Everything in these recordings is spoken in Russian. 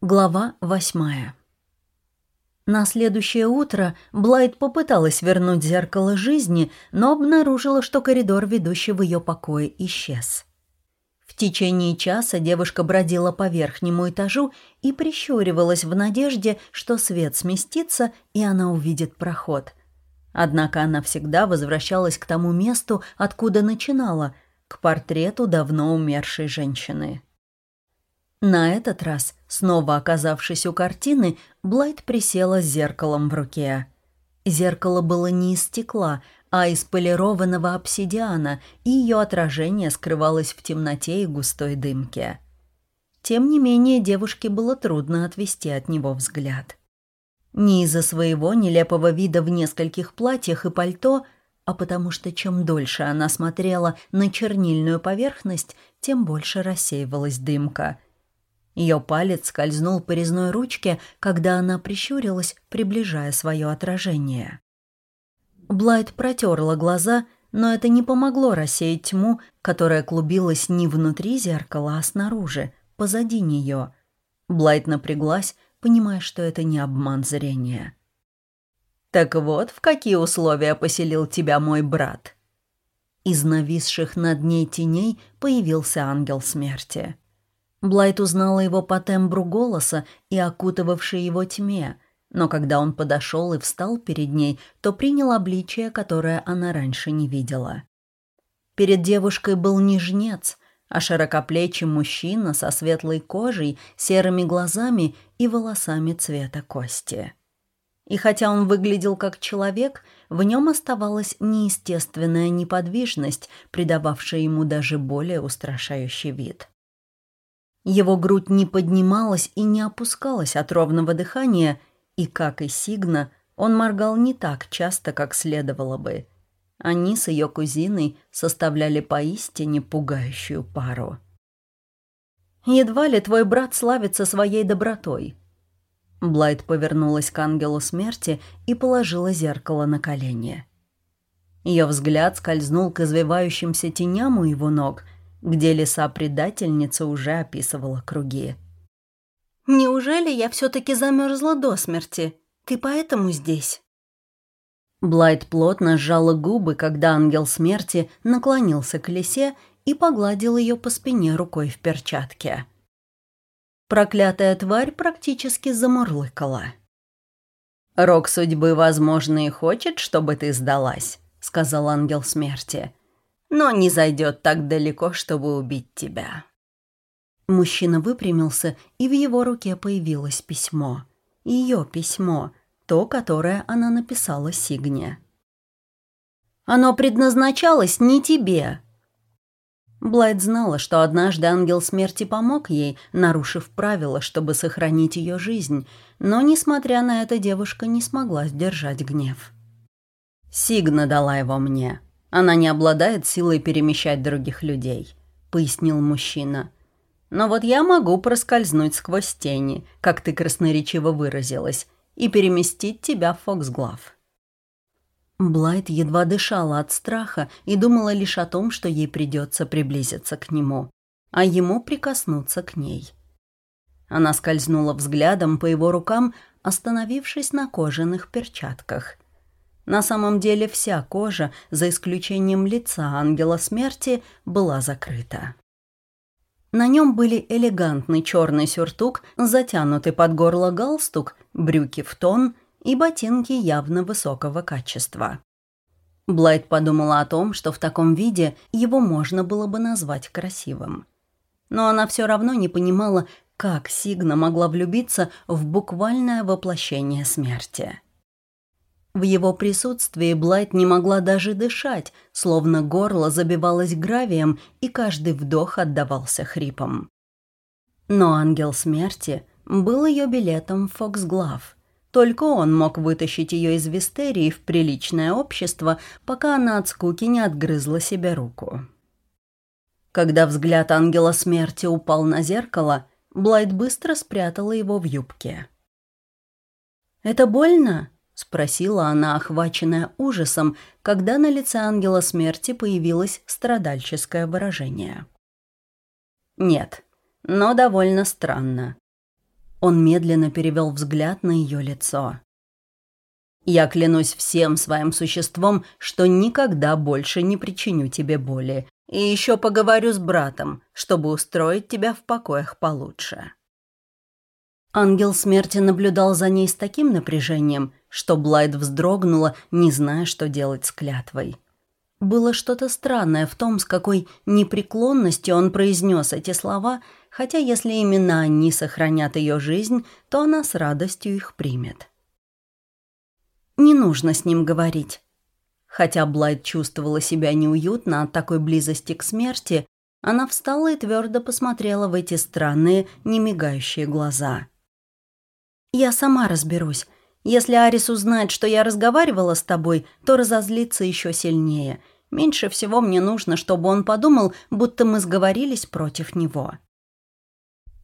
Глава восьмая. На следующее утро Блайт попыталась вернуть зеркало жизни, но обнаружила, что коридор, ведущий в ее покое, исчез. В течение часа девушка бродила по верхнему этажу и прищуривалась в надежде, что свет сместится, и она увидит проход. Однако она всегда возвращалась к тому месту, откуда начинала, к портрету давно умершей женщины. На этот раз, снова оказавшись у картины, Блайт присела с зеркалом в руке. Зеркало было не из стекла, а из полированного обсидиана, и ее отражение скрывалось в темноте и густой дымке. Тем не менее, девушке было трудно отвести от него взгляд. Не из-за своего нелепого вида в нескольких платьях и пальто, а потому что чем дольше она смотрела на чернильную поверхность, тем больше рассеивалась дымка – ее палец скользнул по резной ручке, когда она прищурилась, приближая свое отражение. Блайт протерла глаза, но это не помогло рассеять тьму, которая клубилась не внутри зеркала, а снаружи, позади нее. Блайт напряглась, понимая, что это не обман зрения. «Так вот, в какие условия поселил тебя мой брат?» Из нависших над ней теней появился ангел смерти. Блайт узнала его по тембру голоса и окутывавшей его тьме, но когда он подошел и встал перед ней, то принял обличие, которое она раньше не видела. Перед девушкой был не а широкоплечий мужчина со светлой кожей, серыми глазами и волосами цвета кости. И хотя он выглядел как человек, в нем оставалась неестественная неподвижность, придававшая ему даже более устрашающий вид. Его грудь не поднималась и не опускалась от ровного дыхания, и, как и Сигна, он моргал не так часто, как следовало бы. Они с ее кузиной составляли поистине пугающую пару. «Едва ли твой брат славится своей добротой». Блайт повернулась к ангелу смерти и положила зеркало на колени. Ее взгляд скользнул к извивающимся теням у его ног – где лиса-предательница уже описывала круги. «Неужели я все-таки замерзла до смерти? Ты поэтому здесь?» Блайт плотно сжала губы, когда ангел смерти наклонился к лисе и погладил ее по спине рукой в перчатке. Проклятая тварь практически замурлыкала. «Рок судьбы, возможно, и хочет, чтобы ты сдалась», — сказал ангел смерти но не зайдет так далеко, чтобы убить тебя». Мужчина выпрямился, и в его руке появилось письмо. Ее письмо, то, которое она написала Сигне. «Оно предназначалось не тебе!» Блайт знала, что однажды ангел смерти помог ей, нарушив правила, чтобы сохранить ее жизнь, но, несмотря на это, девушка не смогла сдержать гнев. «Сигна дала его мне», она не обладает силой перемещать других людей», — пояснил мужчина. «Но вот я могу проскользнуть сквозь тени, как ты красноречиво выразилась, и переместить тебя в Фоксглав». Блайт едва дышала от страха и думала лишь о том, что ей придется приблизиться к нему, а ему прикоснуться к ней. Она скользнула взглядом по его рукам, остановившись на кожаных перчатках — на самом деле вся кожа, за исключением лица ангела смерти, была закрыта. На нем были элегантный черный сюртук, затянутый под горло галстук, брюки в тон и ботинки явно высокого качества. Блайт подумала о том, что в таком виде его можно было бы назвать красивым. Но она все равно не понимала, как Сигна могла влюбиться в буквальное воплощение смерти. В его присутствии Блайт не могла даже дышать, словно горло забивалось гравием, и каждый вдох отдавался хрипом. Но ангел смерти был ее билетом в Фоксглав. Только он мог вытащить ее из Вистерии в приличное общество, пока она от скуки не отгрызла себе руку. Когда взгляд ангела смерти упал на зеркало, Блайт быстро спрятала его в юбке. «Это больно?» — спросила она, охваченная ужасом, когда на лице ангела смерти появилось страдальческое выражение. «Нет, но довольно странно». Он медленно перевел взгляд на ее лицо. «Я клянусь всем своим существом, что никогда больше не причиню тебе боли, и еще поговорю с братом, чтобы устроить тебя в покоях получше». Ангел смерти наблюдал за ней с таким напряжением, что Блайт вздрогнула, не зная, что делать с клятвой. Было что-то странное в том, с какой непреклонностью он произнес эти слова, хотя если именно они сохранят ее жизнь, то она с радостью их примет. Не нужно с ним говорить. Хотя Блайт чувствовала себя неуютно от такой близости к смерти, она встала и твердо посмотрела в эти странные, немигающие глаза. «Я сама разберусь. Если Арис узнает, что я разговаривала с тобой, то разозлится еще сильнее. Меньше всего мне нужно, чтобы он подумал, будто мы сговорились против него».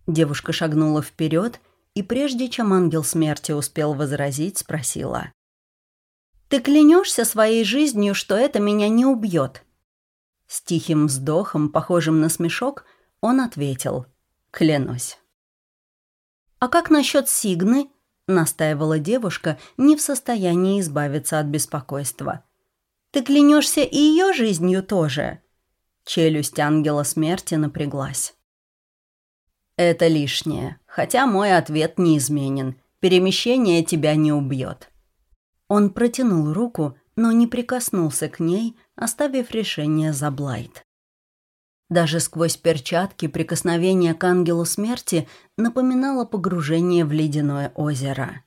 Девушка шагнула вперед и, прежде чем ангел смерти успел возразить, спросила. «Ты клянешься своей жизнью, что это меня не убьет?» С тихим вздохом, похожим на смешок, он ответил «Клянусь». «А как насчет Сигны?» — настаивала девушка, не в состоянии избавиться от беспокойства. «Ты клянешься и ее жизнью тоже?» Челюсть ангела смерти напряглась. «Это лишнее, хотя мой ответ неизменен. Перемещение тебя не убьет». Он протянул руку, но не прикоснулся к ней, оставив решение за Блайт. Даже сквозь перчатки прикосновение к ангелу смерти напоминало погружение в ледяное озеро.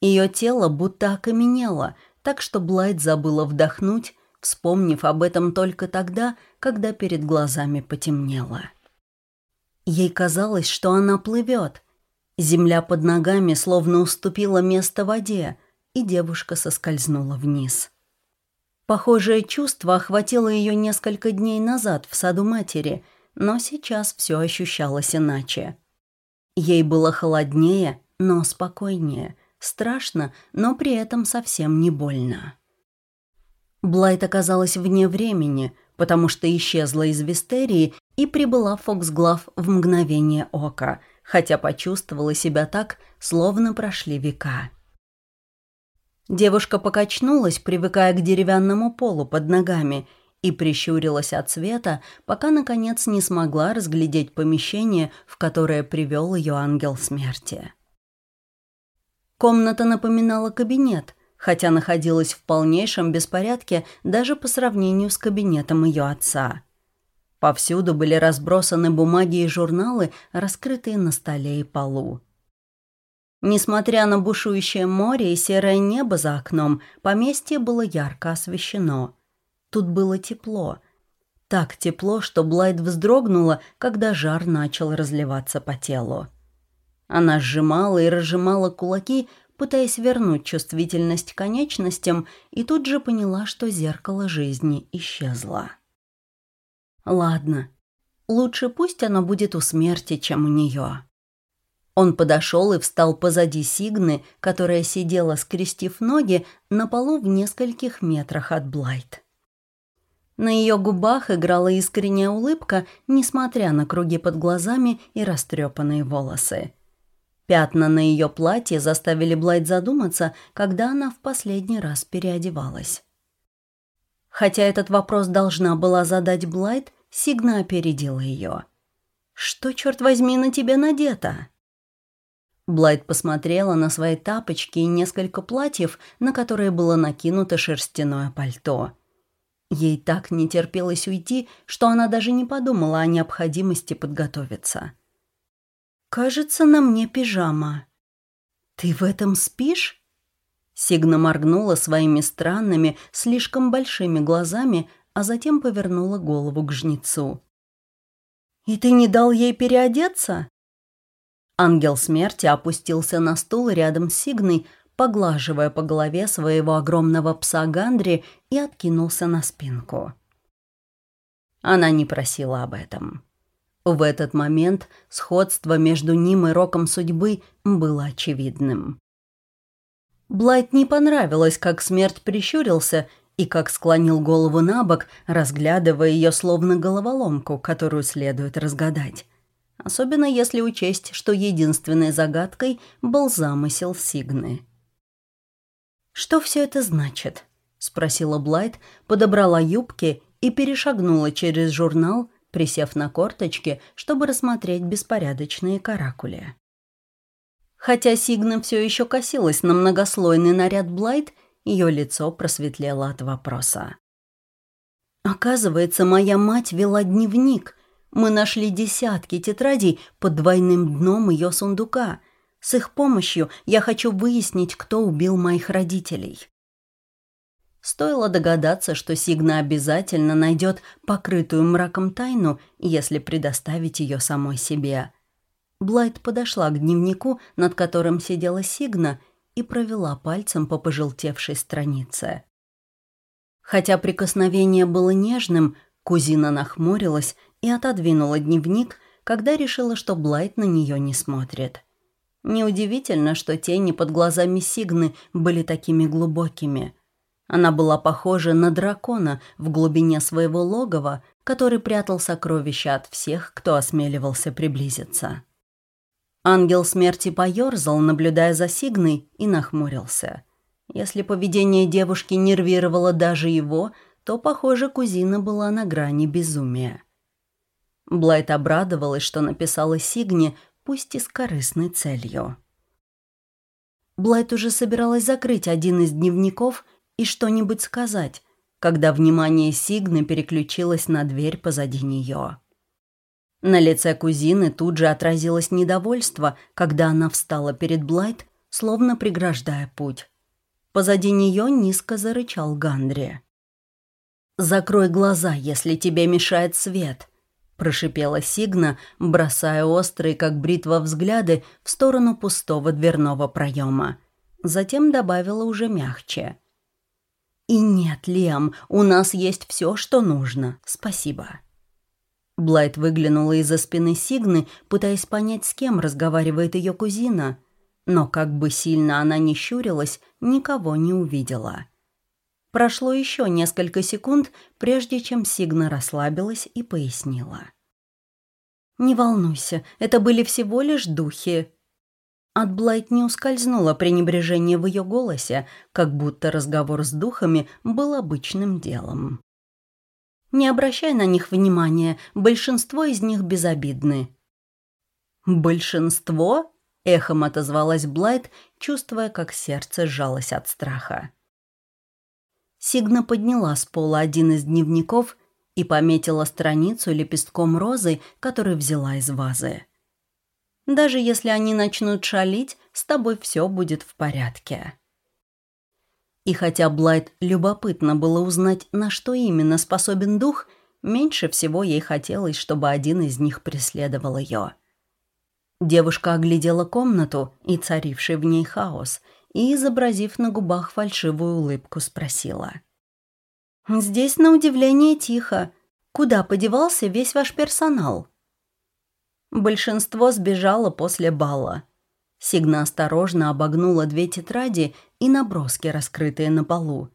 Ее тело будто окаменело, так что Блайт забыла вдохнуть, вспомнив об этом только тогда, когда перед глазами потемнело. Ей казалось, что она плывет. Земля под ногами словно уступила место воде, и девушка соскользнула вниз. Похожее чувство охватило ее несколько дней назад в саду матери, но сейчас все ощущалось иначе. Ей было холоднее, но спокойнее, страшно, но при этом совсем не больно. Блайт оказалась вне времени, потому что исчезла из Вистерии и прибыла в Фоксглав в мгновение ока, хотя почувствовала себя так, словно прошли века. Девушка покачнулась, привыкая к деревянному полу под ногами, и прищурилась от света, пока, наконец, не смогла разглядеть помещение, в которое привел ее ангел смерти. Комната напоминала кабинет, хотя находилась в полнейшем беспорядке даже по сравнению с кабинетом ее отца. Повсюду были разбросаны бумаги и журналы, раскрытые на столе и полу. Несмотря на бушующее море и серое небо за окном, поместье было ярко освещено. Тут было тепло. Так тепло, что Блайт вздрогнула, когда жар начал разливаться по телу. Она сжимала и разжимала кулаки, пытаясь вернуть чувствительность к конечностям, и тут же поняла, что зеркало жизни исчезло. «Ладно, лучше пусть оно будет у смерти, чем у нее». Он подошел и встал позади Сигны, которая сидела, скрестив ноги, на полу в нескольких метрах от Блайт. На ее губах играла искренняя улыбка, несмотря на круги под глазами и растрепанные волосы. Пятна на ее платье заставили Блайт задуматься, когда она в последний раз переодевалась. Хотя этот вопрос должна была задать Блайт, Сигна опередила ее. «Что, черт возьми, на тебе надето?» Блайт посмотрела на свои тапочки и несколько платьев, на которые было накинуто шерстяное пальто. Ей так не терпелось уйти, что она даже не подумала о необходимости подготовиться. «Кажется, на мне пижама». «Ты в этом спишь?» Сигна моргнула своими странными, слишком большими глазами, а затем повернула голову к жнецу. «И ты не дал ей переодеться?» Ангел смерти опустился на стул рядом с Сигной, поглаживая по голове своего огромного пса Гандри и откинулся на спинку. Она не просила об этом. В этот момент сходство между ним и роком судьбы было очевидным. Блайт не понравилось, как смерть прищурился и как склонил голову на бок, разглядывая ее словно головоломку, которую следует разгадать. Особенно если учесть, что единственной загадкой был замысел Сигны. «Что все это значит?» — спросила Блайт, подобрала юбки и перешагнула через журнал, присев на корточки, чтобы рассмотреть беспорядочные каракули. Хотя Сигна все еще косилась на многослойный наряд Блайт, ее лицо просветлело от вопроса. «Оказывается, моя мать вела дневник. Мы нашли десятки тетрадей под двойным дном ее сундука. С их помощью я хочу выяснить, кто убил моих родителей». Стоило догадаться, что Сигна обязательно найдет покрытую мраком тайну, если предоставить ее самой себе. Блайт подошла к дневнику, над которым сидела Сигна, и провела пальцем по пожелтевшей странице. Хотя прикосновение было нежным, кузина нахмурилась и отодвинула дневник, когда решила, что Блайт на нее не смотрит. Неудивительно, что тени под глазами Сигны были такими глубокими. Она была похожа на дракона в глубине своего логова, который прятал сокровища от всех, кто осмеливался приблизиться. Ангел смерти поерзал, наблюдая за Сигной, и нахмурился. Если поведение девушки нервировало даже его, то, похоже, кузина была на грани безумия. Блайт обрадовалась, что написала Сигне, пусть и с корыстной целью. Блайт уже собиралась закрыть один из дневников и что-нибудь сказать, когда внимание Сигны переключилось на дверь позади нее. На лице кузины тут же отразилось недовольство, когда она встала перед Блайт, словно преграждая путь. Позади нее низко зарычал Гандри. «Закрой глаза, если тебе мешает свет», – прошипела Сигна, бросая острые, как бритва, взгляды в сторону пустого дверного проема. Затем добавила уже мягче. «И нет, Лем, у нас есть все, что нужно. Спасибо». Блайт выглянула из-за спины Сигны, пытаясь понять, с кем разговаривает ее кузина. Но как бы сильно она ни щурилась, никого не увидела. Прошло еще несколько секунд, прежде чем Сигна расслабилась и пояснила. «Не волнуйся, это были всего лишь духи». От Блайт не ускользнуло пренебрежение в ее голосе, как будто разговор с духами был обычным делом. Не обращай на них внимания, большинство из них безобидны». «Большинство?» — эхом отозвалась Блайт, чувствуя, как сердце сжалось от страха. Сигна подняла с пола один из дневников и пометила страницу лепестком розы, который взяла из вазы. «Даже если они начнут шалить, с тобой все будет в порядке». И хотя Блайт любопытно было узнать, на что именно способен дух, меньше всего ей хотелось, чтобы один из них преследовал ее. Девушка оглядела комнату и царивший в ней хаос, и, изобразив на губах фальшивую улыбку, спросила. «Здесь, на удивление, тихо. Куда подевался весь ваш персонал?» Большинство сбежало после бала. Сигна осторожно обогнула две тетради и наброски, раскрытые на полу.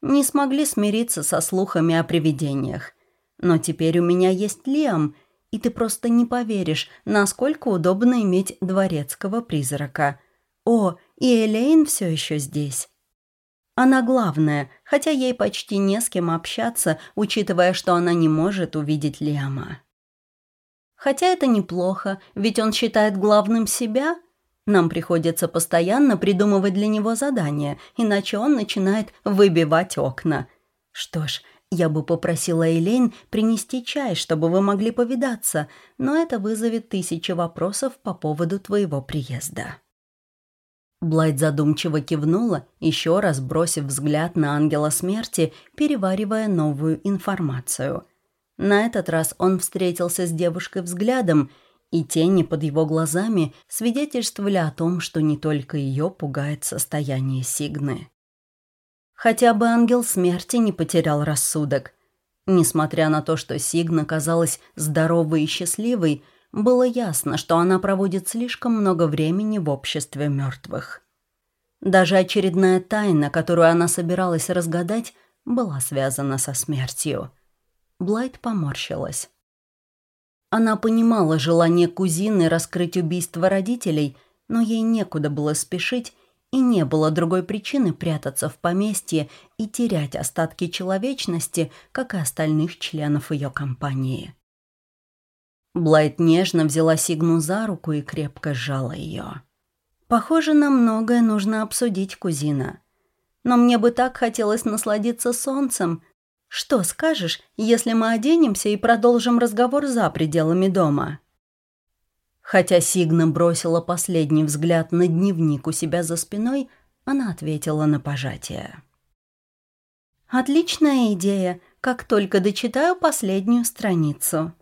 Не смогли смириться со слухами о привидениях. Но теперь у меня есть Лиам, и ты просто не поверишь, насколько удобно иметь дворецкого призрака. О, и Элейн все еще здесь. Она главная, хотя ей почти не с кем общаться, учитывая, что она не может увидеть Лиама. Хотя это неплохо, ведь он считает главным себя, нам приходится постоянно придумывать для него задания, иначе он начинает выбивать окна. Что ж, я бы попросила Элейн принести чай, чтобы вы могли повидаться, но это вызовет тысячи вопросов по поводу твоего приезда». Блайт задумчиво кивнула, еще раз бросив взгляд на ангела смерти, переваривая новую информацию. На этот раз он встретился с девушкой взглядом – и тени под его глазами свидетельствовали о том, что не только ее пугает состояние Сигны. Хотя бы ангел смерти не потерял рассудок. Несмотря на то, что Сигна казалась здоровой и счастливой, было ясно, что она проводит слишком много времени в обществе мертвых. Даже очередная тайна, которую она собиралась разгадать, была связана со смертью. Блайт поморщилась. Она понимала желание кузины раскрыть убийство родителей, но ей некуда было спешить, и не было другой причины прятаться в поместье и терять остатки человечности, как и остальных членов ее компании. Блайт нежно взяла Сигну за руку и крепко сжала ее. «Похоже, нам многое нужно обсудить, кузина. Но мне бы так хотелось насладиться солнцем. Что скажешь, если мы оденемся и продолжим разговор за пределами дома?» Хотя Сигна бросила последний взгляд на дневник у себя за спиной, она ответила на пожатие. «Отличная идея, как только дочитаю последнюю страницу».